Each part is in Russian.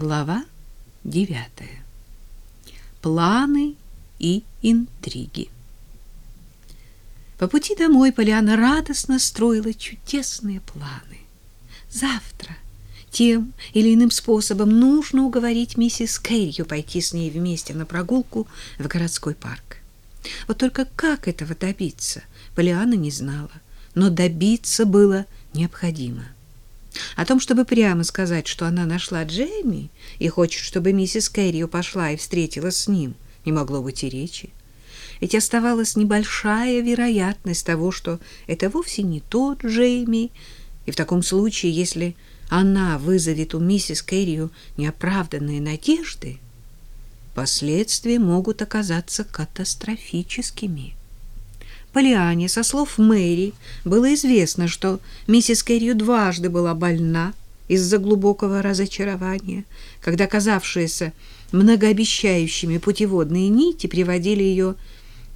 Глава девятая. Планы и интриги. По пути домой Поляна радостно строила чудесные планы. Завтра тем или иным способом нужно уговорить миссис Кэррию пойти с ней вместе на прогулку в городской парк. Вот только как этого добиться, Полиана не знала, но добиться было необходимо. О том, чтобы прямо сказать, что она нашла Джейми и хочет, чтобы миссис Кэррио пошла и встретилась с ним, не могло быть и речи. Ведь оставалась небольшая вероятность того, что это вовсе не тот Джейми, и в таком случае, если она вызовет у миссис Кэррио неоправданные надежды, последствия могут оказаться катастрофическими. Полиане, со слов Мэри, было известно, что миссис Кэррию дважды была больна из-за глубокого разочарования, когда казавшиеся многообещающими путеводные нити приводили ее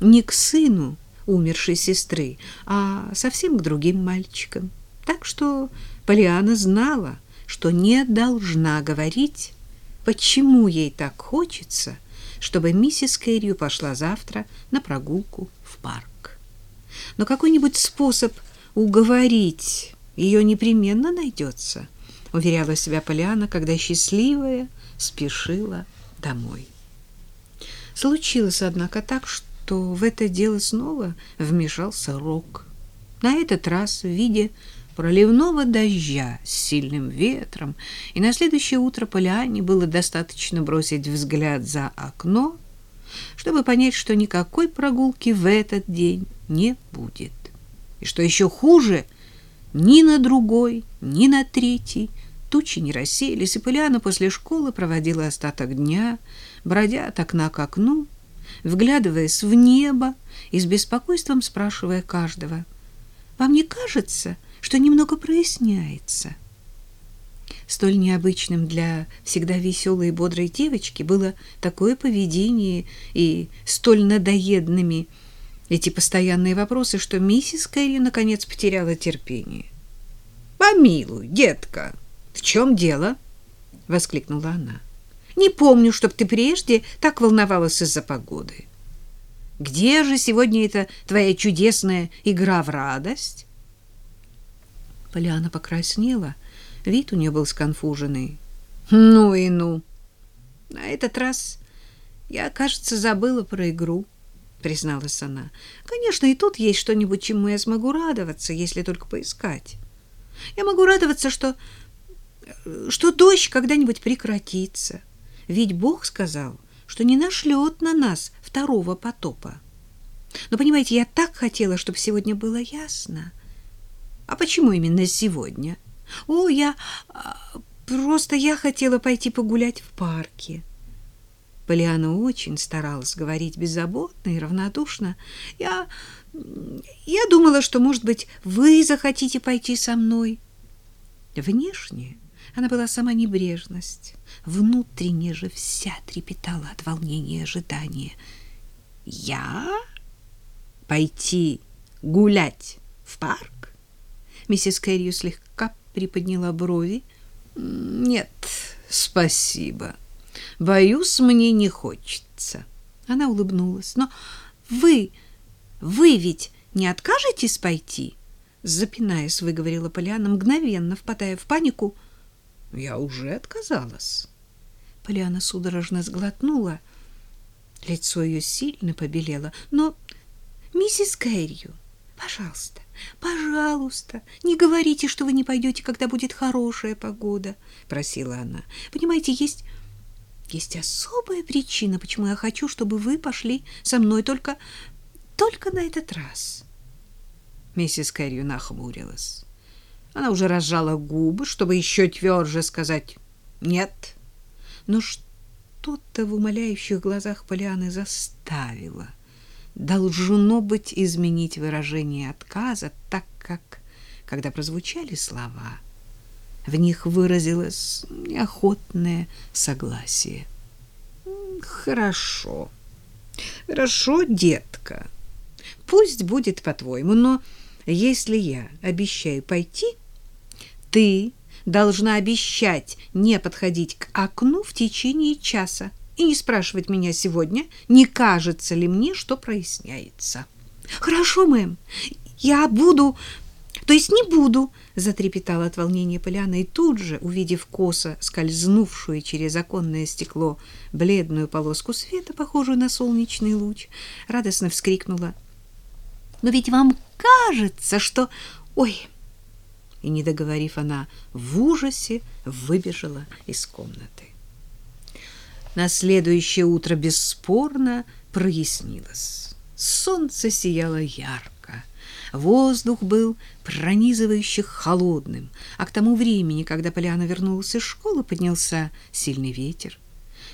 не к сыну умершей сестры, а совсем к другим мальчикам. Так что Полиана знала, что не должна говорить, почему ей так хочется, чтобы миссис Кэррию пошла завтра на прогулку в парк но какой-нибудь способ уговорить ее непременно найдется, уверяла себя Поляна, когда счастливая спешила домой. Случилось, однако, так, что в это дело снова вмешался Рок. На этот раз в виде проливного дождя с сильным ветром, и на следующее утро Поляне было достаточно бросить взгляд за окно, чтобы понять, что никакой прогулки в этот день не будет. И что еще хуже, ни на другой, ни на третий тучи не рассеялись, и Поляна после школы проводила остаток дня, бродя от окна к окну, вглядываясь в небо и с беспокойством спрашивая каждого, «Вам не кажется, что немного проясняется?» Столь необычным для всегда веселой и бодрой девочки было такое поведение и столь надоедными эти постоянные вопросы, что миссис Кэрри наконец потеряла терпение. «Помилуй, детка, в чем дело?» — воскликнула она. «Не помню, чтоб ты прежде так волновалась из-за погоды. Где же сегодня эта твоя чудесная игра в радость?» Поляна покраснела, вид у нее был сконфуженный. «Ну и ну! На этот раз я, кажется, забыла про игру» призналась она. Конечно, и тут есть что-нибудь, чему я смогу радоваться, если только поискать. Я могу радоваться, что что дождь когда-нибудь прекратится. Ведь Бог сказал, что не нашлет на нас второго потопа. Но понимаете, я так хотела, чтобы сегодня было ясно. А почему именно сегодня? О, я а, просто я хотела пойти погулять в парке. Полиана очень старалась говорить беззаботно и равнодушно. Я я думала, что, может быть, вы захотите пойти со мной. Внешне она была сама небрежность, внутренне же вся трепетала от волнения и ожидания. Я пойти гулять в парк? Миссис Кэррию слегка приподняла брови. Нет, спасибо. Боюсь, мне не хочется. Она улыбнулась. Но вы, вы ведь не откажетесь пойти? Запинаясь, выговорила Поляна, мгновенно впадая в панику. Я уже отказалась. Поляна судорожно сглотнула. Лицо ее сильно побелело. Но, миссис Кэррию, пожалуйста, пожалуйста, не говорите, что вы не пойдете, когда будет хорошая погода, просила она. Понимаете, есть есть особая причина, почему я хочу, чтобы вы пошли со мной только только на этот раз. Миссис Кэррию нахмурилась. Она уже разжала губы, чтобы еще тверже сказать «нет». Но что-то в умоляющих глазах Полианы заставило. Должно быть изменить выражение отказа, так как, когда прозвучали слова — в них выразилось неохотное согласие. Хорошо. Хорошо, детка. Пусть будет по-твоему, но если я обещаю пойти, ты должна обещать не подходить к окну в течение часа и не спрашивать меня сегодня, не кажется ли мне, что проясняется. Хорошо, мэм. Я буду, то есть не буду, затрепетала от волнения Поляна и тут же, увидев косо скользнувшую через оконное стекло бледную полоску света, похожую на солнечный луч, радостно вскрикнула: "Но ведь вам кажется, что ой, и, не договорив, она в ужасе выбежала из комнаты. На следующее утро бесспорно прояснилось. Солнце сияло ярко, воздух был пронизывающе холодным, а к тому времени, когда Поляна вернулась из школы, поднялся сильный ветер.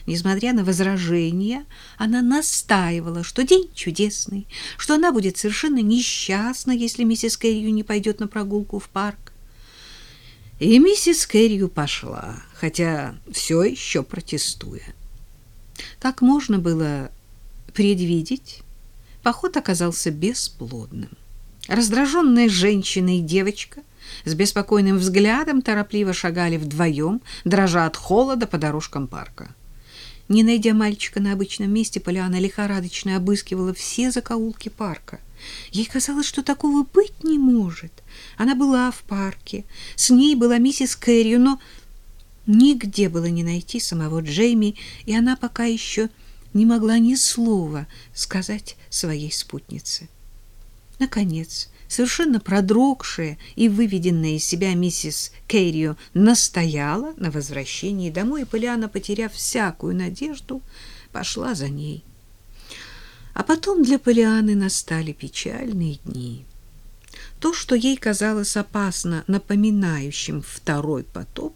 Несмотря на возражения, она настаивала, что день чудесный, что она будет совершенно несчастна, если миссис Кэррию не пойдет на прогулку в парк. И миссис Кэррию пошла, хотя все еще протестуя. Как можно было предвидеть, поход оказался бесплодным. Раздраженная женщина и девочка с беспокойным взглядом торопливо шагали вдвоем, дрожа от холода по дорожкам парка. Не найдя мальчика на обычном месте, Поляна лихорадочно обыскивала все закоулки парка. Ей казалось, что такого быть не может. Она была в парке, с ней была миссис Кэррию, но нигде было не найти самого Джейми, и она пока еще не могла ни слова сказать своей спутнице. Наконец, совершенно продрогшая и выведенная из себя миссис Кэррио настояла на возвращении домой, и Поляна, потеряв всякую надежду, пошла за ней. А потом для Полианы настали печальные дни. То, что ей казалось опасно напоминающим второй потоп,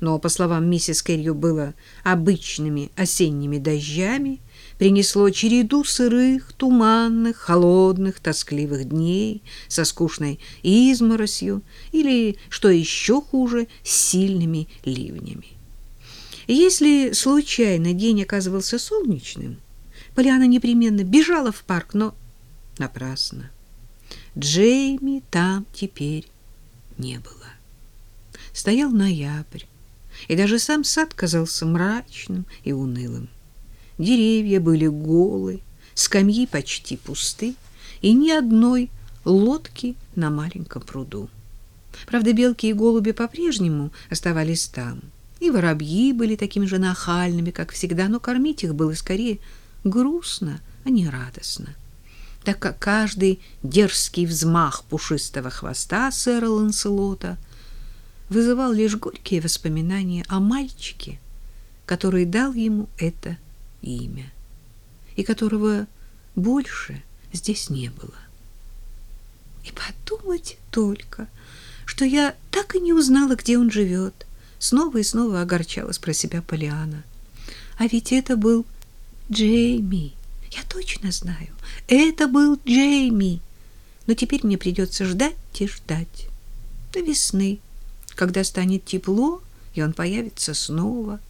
но, по словам миссис Кэррио, было обычными осенними дождями, принесло череду сырых, туманных, холодных, тоскливых дней со скучной изморосью или, что еще хуже, сильными ливнями. Если случайно день оказывался солнечным, Полиана непременно бежала в парк, но напрасно. Джейми там теперь не было. Стоял ноябрь, и даже сам сад казался мрачным и унылым. Деревья были голы, скамьи почти пусты, и ни одной лодки на маленьком пруду. Правда, белки и голуби по-прежнему оставались там, и воробьи были такими же нахальными, как всегда, но кормить их было скорее грустно, а не радостно, так как каждый дерзкий взмах пушистого хвоста сэра Ланселота вызывал лишь горькие воспоминания о мальчике, который дал ему это имя и которого больше здесь не было. И подумать только, что я так и не узнала, где он живет. Снова и снова огорчалась про себя Полиана. А ведь это был Джейми. Я точно знаю, это был Джейми. Но теперь мне придется ждать и ждать. До весны, когда станет тепло, и он появится снова.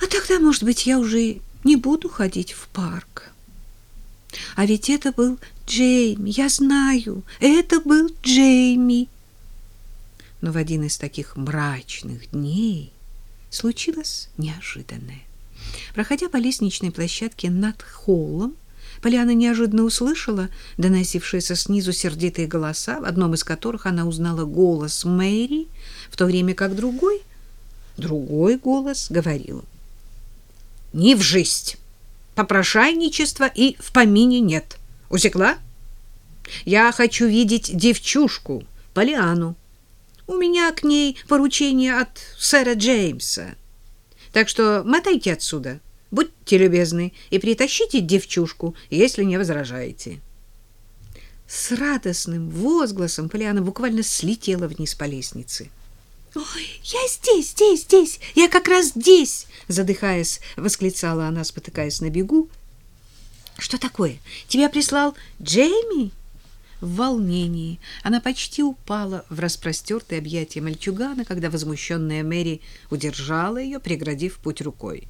А тогда, может быть, я уже не буду ходить в парк. А ведь это был Джейми, я знаю, это был Джейми. Но в один из таких мрачных дней случилось неожиданное. Проходя по лестничной площадке над холлом, Поляна неожиданно услышала доносившиеся снизу сердитые голоса, в одном из которых она узнала голос Мэри, в то время как другой, другой голос говорил. «Не в жизнь! Попрошайничества и в помине нет. Усекла? Я хочу видеть девчушку, Полиану. У меня к ней поручение от сэра Джеймса». Так что мотайте отсюда, будьте любезны, и притащите девчушку, если не возражаете. С радостным возгласом Полиана буквально слетела вниз по лестнице. «Ой, я здесь, здесь, здесь! Я как раз здесь!» Задыхаясь, восклицала она, спотыкаясь на бегу. «Что такое? Тебя прислал Джейми?» В волнении она почти упала в распростертые объятия мальчугана, когда возмущенная Мэри удержала ее, преградив путь рукой.